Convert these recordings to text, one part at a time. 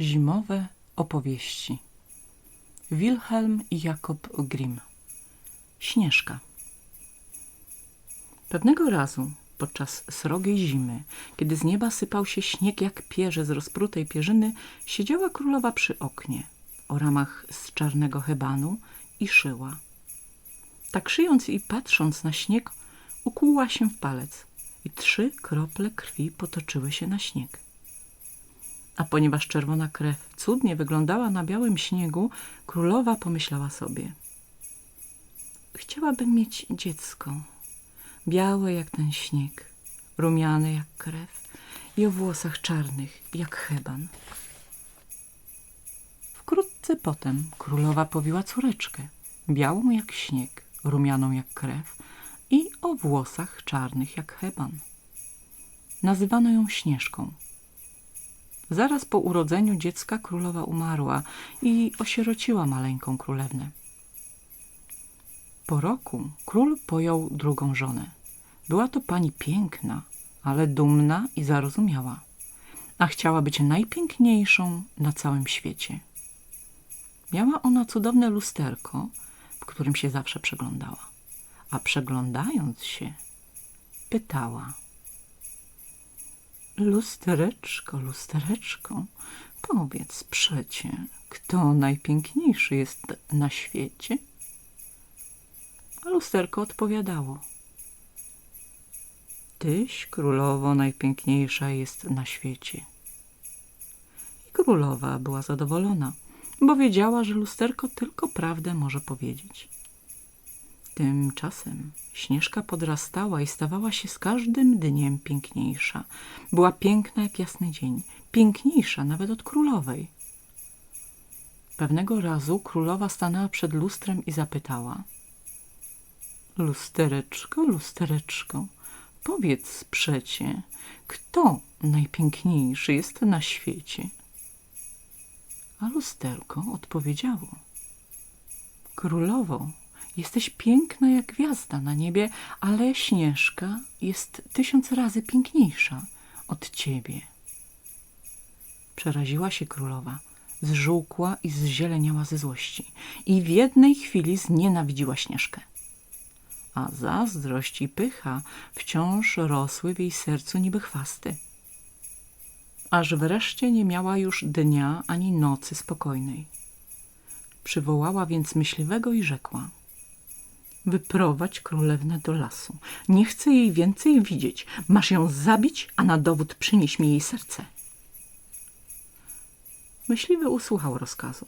Zimowe opowieści Wilhelm i Jakob Grimm Śnieżka Pewnego razu, podczas srogiej zimy, kiedy z nieba sypał się śnieg jak pierze z rozprutej pierzyny, siedziała królowa przy oknie, o ramach z czarnego hebanu i szyła. Tak szyjąc i patrząc na śnieg, ukłuła się w palec i trzy krople krwi potoczyły się na śnieg. A ponieważ czerwona krew cudnie wyglądała na białym śniegu, królowa pomyślała sobie. Chciałabym mieć dziecko, białe jak ten śnieg, rumiane jak krew i o włosach czarnych jak heban. Wkrótce potem królowa powiła córeczkę, białą jak śnieg, rumianą jak krew i o włosach czarnych jak heban. Nazywano ją Śnieżką. Zaraz po urodzeniu dziecka królowa umarła i osierociła maleńką królewnę. Po roku król pojął drugą żonę. Była to pani piękna, ale dumna i zarozumiała, a chciała być najpiękniejszą na całym świecie. Miała ona cudowne lusterko, w którym się zawsze przeglądała, a przeglądając się, pytała – Lustereczko, lustereczko, powiedz przecie, kto najpiękniejszy jest na świecie? A lusterko odpowiadało. Tyś, królowo, najpiękniejsza jest na świecie. I królowa była zadowolona, bo wiedziała, że lusterko tylko prawdę może powiedzieć. Tymczasem Śnieżka podrastała i stawała się z każdym dniem piękniejsza. Była piękna jak jasny dzień, piękniejsza nawet od królowej. Pewnego razu królowa stanęła przed lustrem i zapytała Lustereczko, lustereczko, powiedz przecie, kto najpiękniejszy jest na świecie? A lusterko odpowiedziało Królowo, Jesteś piękna jak gwiazda na niebie, ale Śnieżka jest tysiąc razy piękniejsza od ciebie. Przeraziła się królowa, zżółkła i zzieleniała ze złości i w jednej chwili znienawidziła Śnieżkę. A zazdrość i pycha wciąż rosły w jej sercu niby chwasty. Aż wreszcie nie miała już dnia ani nocy spokojnej. Przywołała więc myśliwego i rzekła – Wyprowadź królewnę do lasu. Nie chcę jej więcej widzieć. Masz ją zabić, a na dowód przynieś mi jej serce. Myśliwy usłuchał rozkazu.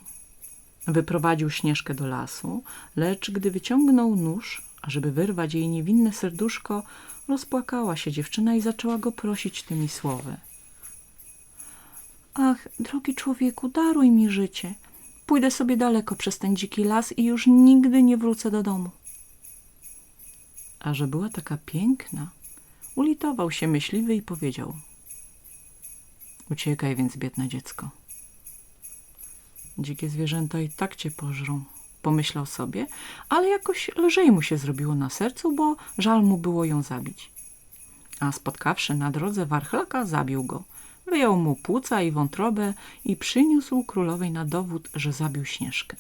Wyprowadził Śnieżkę do lasu, lecz gdy wyciągnął nóż, ażeby wyrwać jej niewinne serduszko, rozpłakała się dziewczyna i zaczęła go prosić tymi słowy. Ach, drogi człowieku, daruj mi życie. Pójdę sobie daleko przez ten dziki las i już nigdy nie wrócę do domu a że była taka piękna, ulitował się myśliwy i powiedział Uciekaj więc, biedne dziecko. Dzikie zwierzęta i tak cię pożrą, pomyślał sobie, ale jakoś lżej mu się zrobiło na sercu, bo żal mu było ją zabić. A spotkawszy na drodze warchlaka, zabił go. Wyjął mu płuca i wątrobę i przyniósł królowej na dowód, że zabił Śnieżkę.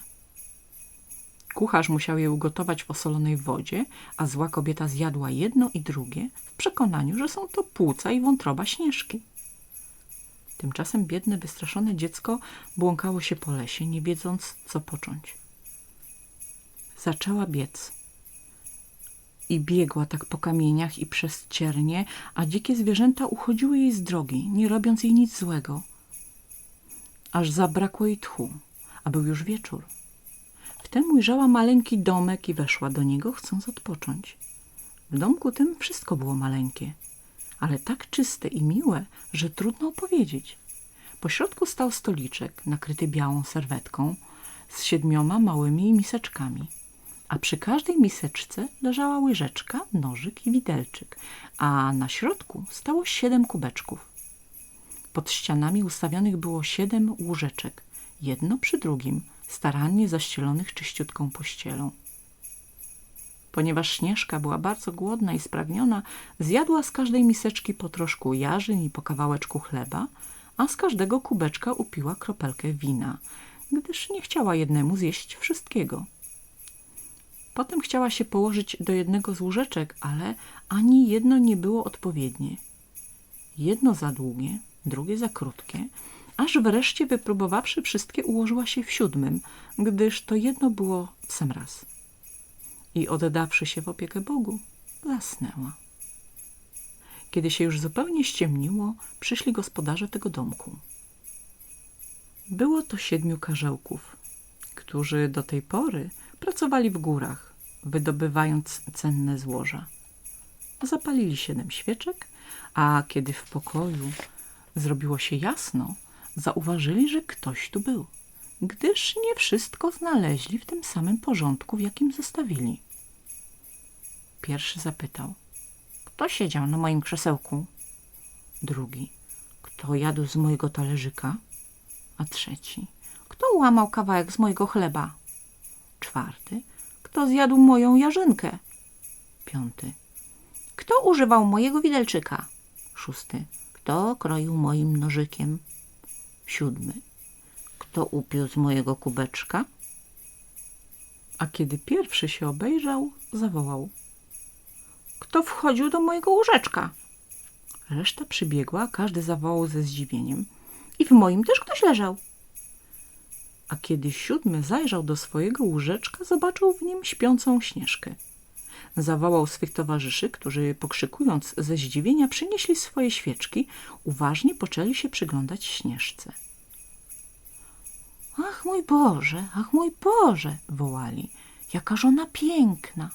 Kucharz musiał je ugotować w osolonej wodzie, a zła kobieta zjadła jedno i drugie w przekonaniu, że są to płuca i wątroba Śnieżki. Tymczasem biedne, wystraszone dziecko błąkało się po lesie, nie wiedząc, co począć. Zaczęła biec i biegła tak po kamieniach i przez ciernie, a dzikie zwierzęta uchodziły jej z drogi, nie robiąc jej nic złego. Aż zabrakło jej tchu, a był już wieczór. Wtem ujrzała maleńki domek i weszła do niego, chcąc odpocząć. W domku tym wszystko było maleńkie, ale tak czyste i miłe, że trudno opowiedzieć. Po środku stał stoliczek nakryty białą serwetką z siedmioma małymi miseczkami, a przy każdej miseczce leżała łyżeczka, nożyk i widelczyk, a na środku stało siedem kubeczków. Pod ścianami ustawionych było siedem łóżeczek, jedno przy drugim – starannie zaścielonych czyściutką pościelą. Ponieważ Śnieżka była bardzo głodna i spragniona, zjadła z każdej miseczki po troszku jarzyn i po kawałeczku chleba, a z każdego kubeczka upiła kropelkę wina, gdyż nie chciała jednemu zjeść wszystkiego. Potem chciała się położyć do jednego z łóżeczek, ale ani jedno nie było odpowiednie. Jedno za długie, drugie za krótkie, aż wreszcie wypróbowawszy wszystkie ułożyła się w siódmym, gdyż to jedno było w sam raz. I oddawszy się w opiekę Bogu, zasnęła. Kiedy się już zupełnie ściemniło, przyszli gospodarze tego domku. Było to siedmiu karzełków, którzy do tej pory pracowali w górach, wydobywając cenne złoża. Zapalili siedem świeczek, a kiedy w pokoju zrobiło się jasno, zauważyli, że ktoś tu był, gdyż nie wszystko znaleźli w tym samym porządku, w jakim zostawili. Pierwszy zapytał, kto siedział na moim krzesełku? Drugi, kto jadł z mojego talerzyka? A trzeci, kto łamał kawałek z mojego chleba? Czwarty, kto zjadł moją jarzynkę? Piąty, kto używał mojego widelczyka? Szósty, kto kroił moim nożykiem? Siódmy, kto upił z mojego kubeczka? A kiedy pierwszy się obejrzał, zawołał. Kto wchodził do mojego łóżeczka? Reszta przybiegła, każdy zawołał ze zdziwieniem. I w moim też ktoś leżał. A kiedy siódmy zajrzał do swojego łóżeczka, zobaczył w nim śpiącą Śnieżkę. Zawołał swych towarzyszy, którzy pokrzykując ze zdziwienia przynieśli swoje świeczki, uważnie poczęli się przyglądać Śnieżce. Ach mój Boże, ach mój Boże, wołali, jaka żona piękna.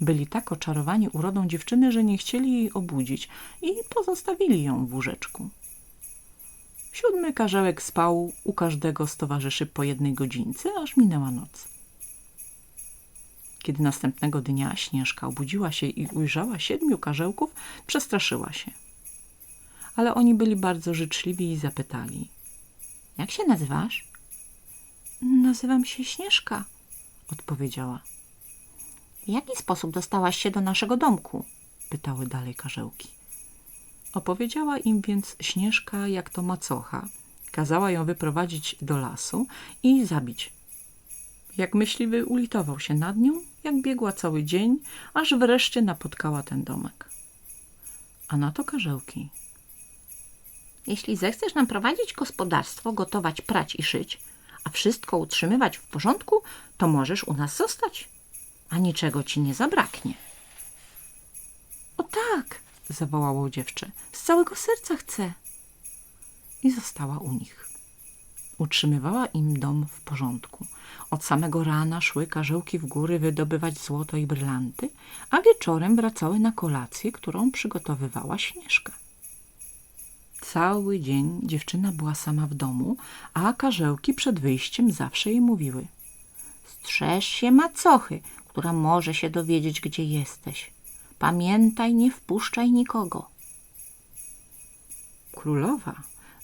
Byli tak oczarowani urodą dziewczyny, że nie chcieli jej obudzić i pozostawili ją w łóżeczku. Siódmy karzełek spał u każdego z towarzyszy po jednej godzince, aż minęła noc. Kiedy następnego dnia Śnieżka obudziła się i ujrzała siedmiu karzełków, przestraszyła się. Ale oni byli bardzo życzliwi i zapytali. Jak się nazywasz? Nazywam się Śnieżka, odpowiedziała. W jaki sposób dostałaś się do naszego domku? pytały dalej karzełki. Opowiedziała im więc Śnieżka, jak to macocha. Kazała ją wyprowadzić do lasu i zabić. Jak myśliwy ulitował się nad nią, jak biegła cały dzień, aż wreszcie napotkała ten domek. A na to karzełki. Jeśli zechcesz nam prowadzić gospodarstwo, gotować, prać i szyć, a wszystko utrzymywać w porządku, to możesz u nas zostać, a niczego ci nie zabraknie. O tak, zawołało dziewczę, z całego serca chcę. I została u nich. Utrzymywała im dom w porządku. Od samego rana szły karzełki w góry wydobywać złoto i brylanty, a wieczorem wracały na kolację, którą przygotowywała Śnieżka. Cały dzień dziewczyna była sama w domu, a karzełki przed wyjściem zawsze jej mówiły Strzeż się macochy, która może się dowiedzieć, gdzie jesteś. Pamiętaj, nie wpuszczaj nikogo. Królowa,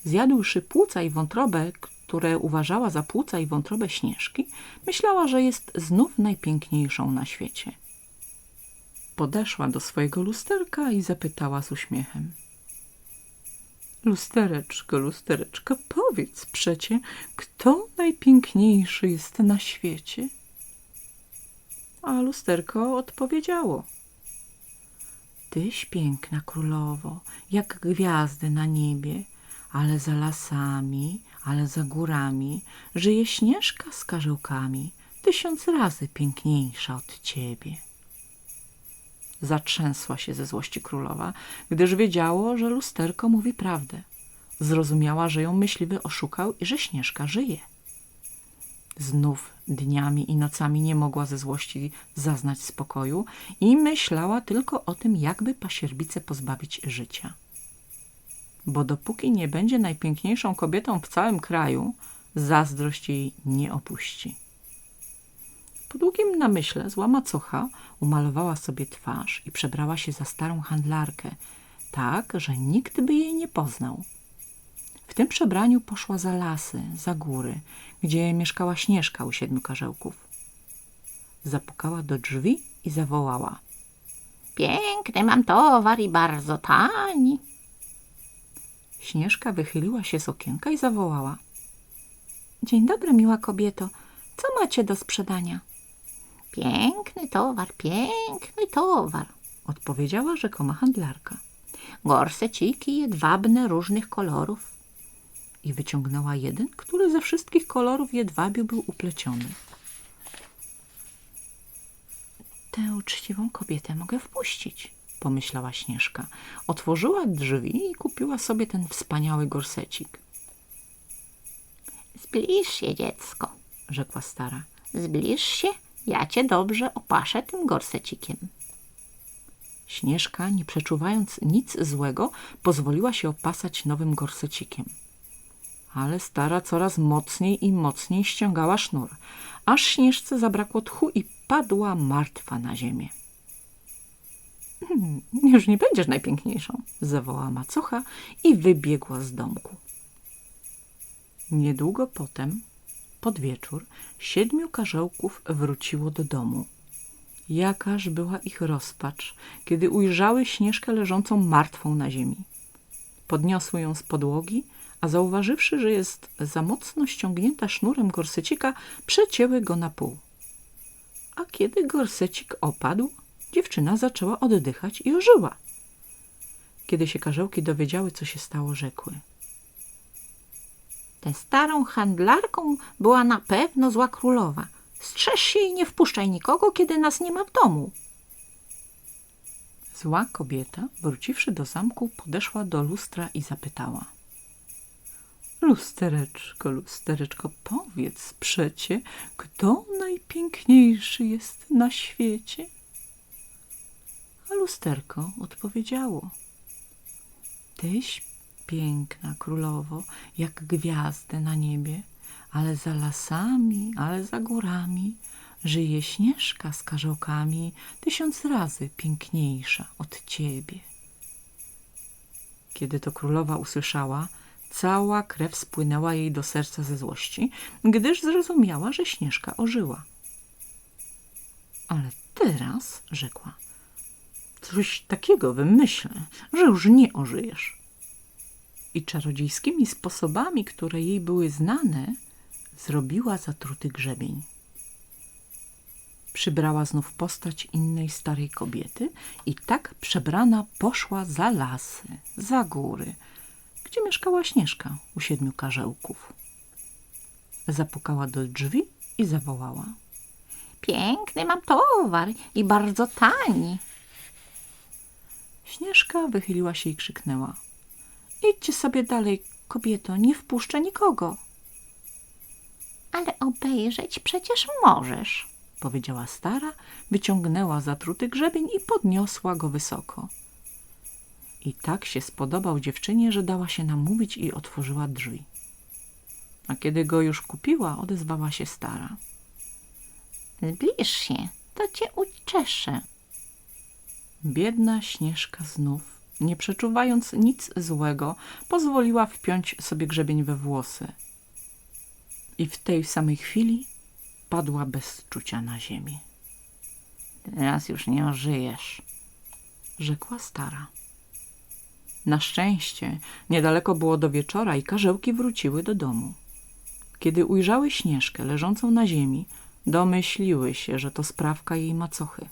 zjadłszy płuca i wątrobę, które uważała za płuca i wątrobę Śnieżki, myślała, że jest znów najpiękniejszą na świecie. Podeszła do swojego lusterka i zapytała z uśmiechem. Lustereczko, lustereczko, powiedz przecie, kto najpiękniejszy jest na świecie? A lusterko odpowiedziało. Tyś piękna królowo, jak gwiazdy na niebie, ale za lasami, ale za górami żyje śnieżka z karzełkami, tysiąc razy piękniejsza od ciebie. Zatrzęsła się ze złości królowa, gdyż wiedziało, że lusterko mówi prawdę. Zrozumiała, że ją myśliwy oszukał i że Śnieżka żyje. Znów dniami i nocami nie mogła ze złości zaznać spokoju i myślała tylko o tym, jakby pasierbicę pozbawić życia. Bo dopóki nie będzie najpiękniejszą kobietą w całym kraju, zazdrość jej nie opuści. Po długim namyśle zła macocha umalowała sobie twarz i przebrała się za starą handlarkę, tak, że nikt by jej nie poznał. W tym przebraniu poszła za lasy, za góry, gdzie mieszkała Śnieżka u siedmiu karzełków. Zapukała do drzwi i zawołała. Piękny mam towar i bardzo tani. Śnieżka wychyliła się z okienka i zawołała. Dzień dobry, miła kobieto. Co macie do sprzedania? Piękny towar, piękny towar. Odpowiedziała rzekoma handlarka Gorseciki jedwabne różnych kolorów. i wyciągnęła jeden, który ze wszystkich kolorów jedwabiu był upleciony. Tę uczciwą kobietę mogę wpuścić, pomyślała Śnieżka. Otworzyła drzwi i kupiła sobie ten wspaniały gorsecik. Zbliż się, dziecko, Rzekła stara. zbliż się, ja cię dobrze opaszę tym gorsecikiem. Śnieżka, nie przeczuwając nic złego, pozwoliła się opasać nowym gorsecikiem. Ale stara coraz mocniej i mocniej ściągała sznur, aż Śnieżce zabrakło tchu i padła martwa na ziemię. "Hmm, Już nie będziesz najpiękniejszą, zawołała macocha i wybiegła z domku. Niedługo potem, pod wieczór, siedmiu karzełków wróciło do domu. Jakaż była ich rozpacz, kiedy ujrzały Śnieżkę leżącą martwą na ziemi. Podniosły ją z podłogi, a zauważywszy, że jest za mocno ściągnięta sznurem gorsecika, przecięły go na pół. A kiedy gorsecik opadł, dziewczyna zaczęła oddychać i ożyła. Kiedy się karzełki dowiedziały, co się stało, rzekły. Tę starą handlarką była na pewno zła królowa. Strzeż się i nie wpuszczaj nikogo, kiedy nas nie ma w domu. Zła kobieta, wróciwszy do zamku, podeszła do lustra i zapytała. Lustereczko, lustereczko, powiedz przecie, kto najpiękniejszy jest na świecie? Lusterko odpowiedziało. Tyś piękna królowo, jak gwiazdy na niebie, ale za lasami, ale za górami żyje Śnieżka z karzełkami tysiąc razy piękniejsza od ciebie. Kiedy to królowa usłyszała, cała krew spłynęła jej do serca ze złości, gdyż zrozumiała, że Śnieżka ożyła. Ale teraz, rzekła, coś takiego wymyślę, że już nie ożyjesz. I czarodziejskimi sposobami, które jej były znane, zrobiła zatruty grzebień. Przybrała znów postać innej starej kobiety i tak przebrana poszła za lasy, za góry, gdzie mieszkała Śnieżka u siedmiu karzełków. Zapukała do drzwi i zawołała. Piękny mam towar i bardzo tani. Śnieżka wychyliła się i krzyknęła. Idźcie sobie dalej, kobieto, nie wpuszczę nikogo, Ale obejrzeć przecież możesz. powiedziała stara, wyciągnęła zatruty grzebień i podniosła go wysoko. I tak się spodobał dziewczynie, że dała się namówić i otworzyła drzwi. A kiedy go już kupiła, odezwała się stara. Zbliż się, to cię uczeszę. Biedna Śnieżka znów, nie przeczuwając nic złego, pozwoliła wpiąć sobie grzebień we włosy. I w tej samej chwili padła bez czucia na ziemi. Teraz już nie ożyjesz. rzekła stara. Na szczęście niedaleko było do wieczora i karzełki wróciły do domu. Kiedy ujrzały Śnieżkę leżącą na ziemi, domyśliły się, że to sprawka jej macochy.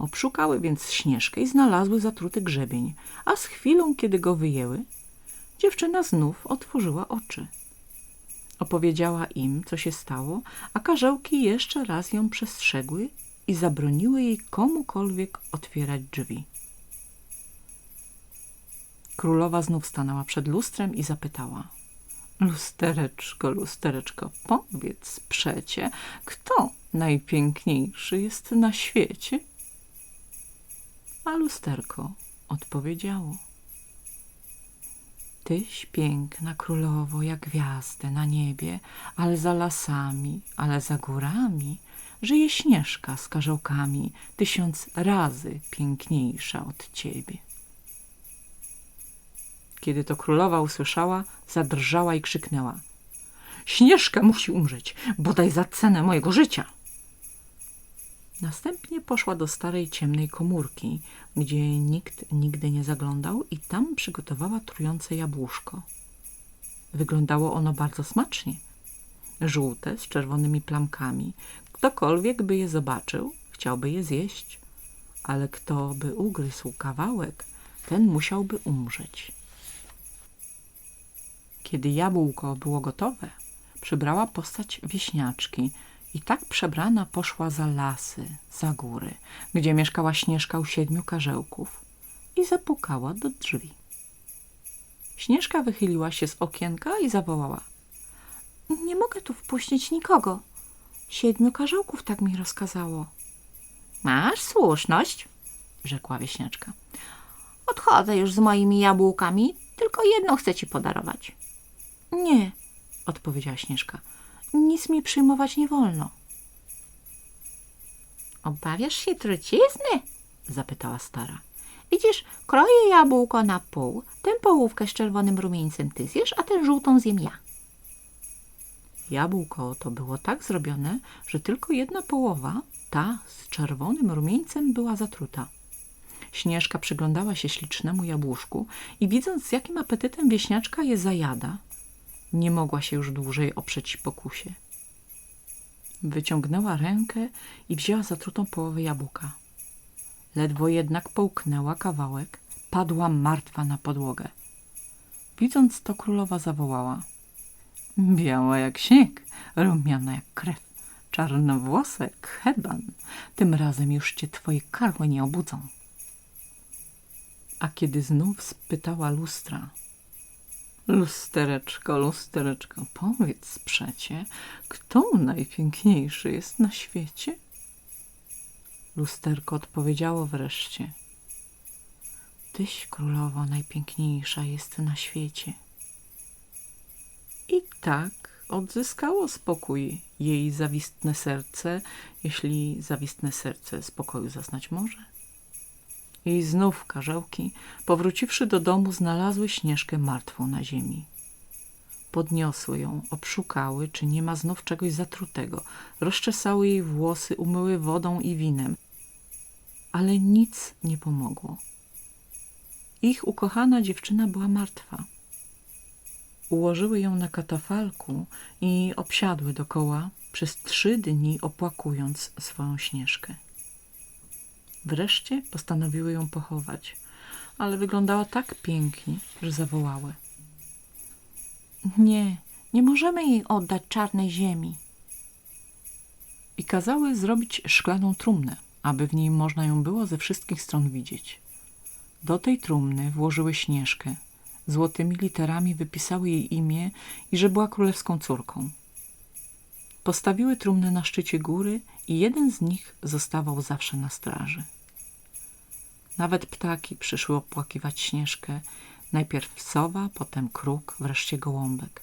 Obszukały więc Śnieżkę i znalazły zatruty grzebień, a z chwilą, kiedy go wyjęły, dziewczyna znów otworzyła oczy. Opowiedziała im, co się stało, a karzełki jeszcze raz ją przestrzegły i zabroniły jej komukolwiek otwierać drzwi. Królowa znów stanęła przed lustrem i zapytała. Lustereczko, lustereczko, powiedz przecie, kto najpiękniejszy jest na świecie? A lusterko odpowiedziało. Tyś piękna królowo jak gwiazdy na niebie, ale za lasami, ale za górami żyje Śnieżka z karzełkami, tysiąc razy piękniejsza od ciebie. Kiedy to królowa usłyszała, zadrżała i krzyknęła. Śnieżka musi umrzeć, bodaj za cenę mojego życia. Następnie poszła do starej ciemnej komórki, gdzie nikt nigdy nie zaglądał i tam przygotowała trujące jabłuszko. Wyglądało ono bardzo smacznie. Żółte, z czerwonymi plamkami. Ktokolwiek by je zobaczył, chciałby je zjeść. Ale kto by ugryzł kawałek, ten musiałby umrzeć. Kiedy jabłko było gotowe, przybrała postać wieśniaczki i tak przebrana poszła za lasy, za góry, gdzie mieszkała Śnieżka u siedmiu karzełków i zapukała do drzwi. Śnieżka wychyliła się z okienka i zawołała. Nie mogę tu wpuścić nikogo. Siedmiu karzełków tak mi rozkazało. Masz słuszność, rzekła wieśniaczka. Odchodzę już z moimi jabłkami, tylko jedno chcę ci podarować. Nie, odpowiedziała Śnieżka. Nic mi przyjmować nie wolno. Obawiasz się trucizny? zapytała stara. Widzisz, kroję jabłko na pół, tę połówkę z czerwonym rumieńcem ty zjesz, a tę żółtą zjem ja. Jabłko to było tak zrobione, że tylko jedna połowa, ta z czerwonym rumieńcem, była zatruta. Śnieżka przyglądała się ślicznemu jabłuszku i widząc, z jakim apetytem wieśniaczka je zajada, nie mogła się już dłużej oprzeć pokusie. Wyciągnęła rękę i wzięła zatrutą połowę jabłka. Ledwo jednak połknęła kawałek, padła martwa na podłogę. Widząc to, królowa zawołała. Biała jak śnieg, rumiana jak krew, czarnowłosa jak heban. Tym razem już cię twoje karły nie obudzą. A kiedy znów spytała lustra. Lustereczko, lustereczko, powiedz przecie, kto najpiękniejszy jest na świecie? Lusterko odpowiedziało wreszcie. Tyś, królowo, najpiękniejsza jest na świecie. I tak odzyskało spokój jej zawistne serce, jeśli zawistne serce spokoju zaznać może. I znów karzełki, powróciwszy do domu, znalazły Śnieżkę martwą na ziemi. Podniosły ją, obszukały, czy nie ma znów czegoś zatrutego, rozczesały jej włosy, umyły wodą i winem. Ale nic nie pomogło. Ich ukochana dziewczyna była martwa. Ułożyły ją na katafalku i obsiadły dokoła, przez trzy dni opłakując swoją Śnieżkę. Wreszcie postanowiły ją pochować, ale wyglądała tak pięknie, że zawołały. Nie, nie możemy jej oddać czarnej ziemi. I kazały zrobić szklaną trumnę, aby w niej można ją było ze wszystkich stron widzieć. Do tej trumny włożyły Śnieżkę, złotymi literami wypisały jej imię i że była królewską córką. Postawiły trumnę na szczycie góry i jeden z nich zostawał zawsze na straży. Nawet ptaki przyszły opłakiwać Śnieżkę, najpierw sowa, potem kruk, wreszcie gołąbek.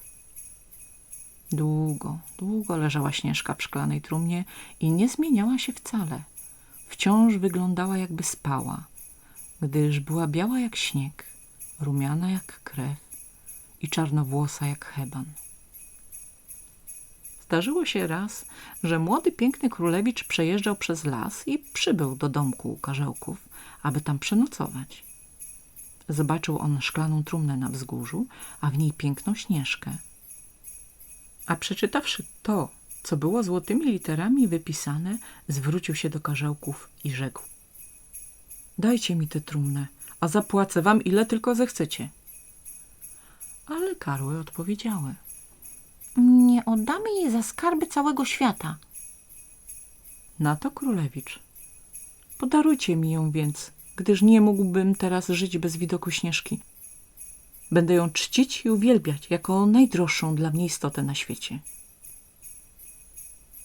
Długo, długo leżała Śnieżka w szklanej trumnie i nie zmieniała się wcale. Wciąż wyglądała jakby spała, gdyż była biała jak śnieg, rumiana jak krew i czarnowłosa jak heban. Zdarzyło się raz, że młody, piękny królewicz przejeżdżał przez las i przybył do domku u karzełków, aby tam przenocować. Zobaczył on szklaną trumnę na wzgórzu, a w niej piękną śnieżkę. A przeczytawszy to, co było złotymi literami wypisane, zwrócił się do karzełków i rzekł. Dajcie mi tę trumnę, a zapłacę wam ile tylko zechcecie. Ale karły odpowiedziały. Oddamy jej za skarby całego świata. Na to królewicz. Podarujcie mi ją więc, gdyż nie mógłbym teraz żyć bez widoku Śnieżki. Będę ją czcić i uwielbiać jako najdroższą dla mnie istotę na świecie.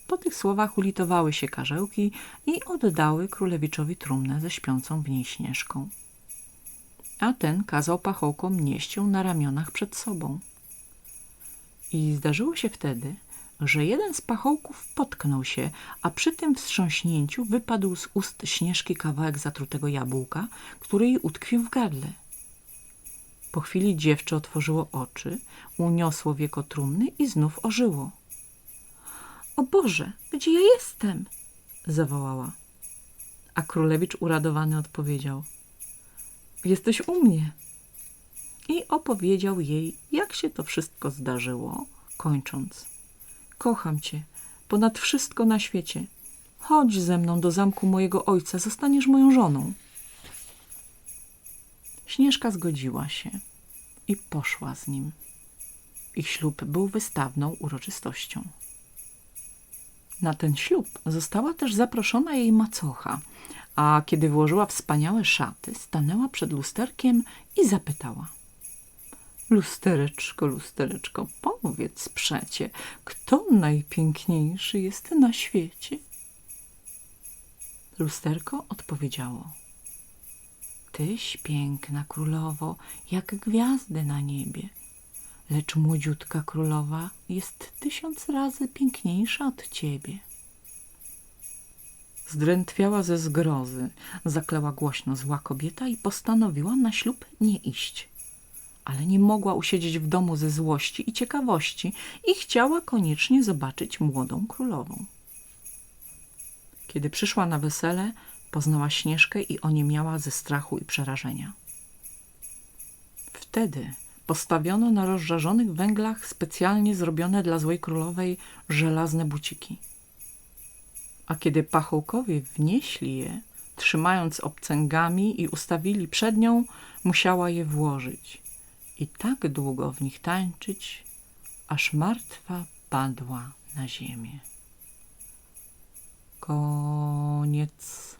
Po tych słowach ulitowały się karzełki i oddały królewiczowi trumnę ze śpiącą w niej Śnieżką. A ten kazał pachołkom nieść ją na ramionach przed sobą. I zdarzyło się wtedy, że jeden z pachołków potknął się, a przy tym wstrząśnięciu wypadł z ust Śnieżki kawałek zatrutego jabłka, który jej utkwił w gardle. Po chwili dziewczę otworzyło oczy, uniosło wieko trumny i znów ożyło. O Boże, gdzie ja jestem? Zawołała. A królewicz uradowany odpowiedział: Jesteś u mnie. I opowiedział jej, jak się to wszystko zdarzyło, kończąc: Kocham cię ponad wszystko na świecie. Chodź ze mną do zamku mojego ojca, zostaniesz moją żoną. Śnieżka zgodziła się i poszła z nim. Ich ślub był wystawną uroczystością. Na ten ślub została też zaproszona jej macocha, a kiedy włożyła wspaniałe szaty, stanęła przed lusterkiem i zapytała. Lustereczko, lustereczko, powiedz przecie, kto najpiękniejszy jest na świecie? Lusterko odpowiedziało. Tyś piękna królowo, jak gwiazdy na niebie, lecz młodziutka królowa jest tysiąc razy piękniejsza od ciebie. Zdrętwiała ze zgrozy, zakleła głośno zła kobieta i postanowiła na ślub nie iść. Ale nie mogła usiedzieć w domu ze złości i ciekawości i chciała koniecznie zobaczyć młodą królową. Kiedy przyszła na wesele, poznała Śnieżkę i oniemiała ze strachu i przerażenia. Wtedy postawiono na rozżarzonych węglach specjalnie zrobione dla złej królowej żelazne buciki. A kiedy pachołkowie wnieśli je, trzymając obcęgami i ustawili przed nią, musiała je włożyć i tak długo w nich tańczyć, aż martwa padła na ziemię. Koniec.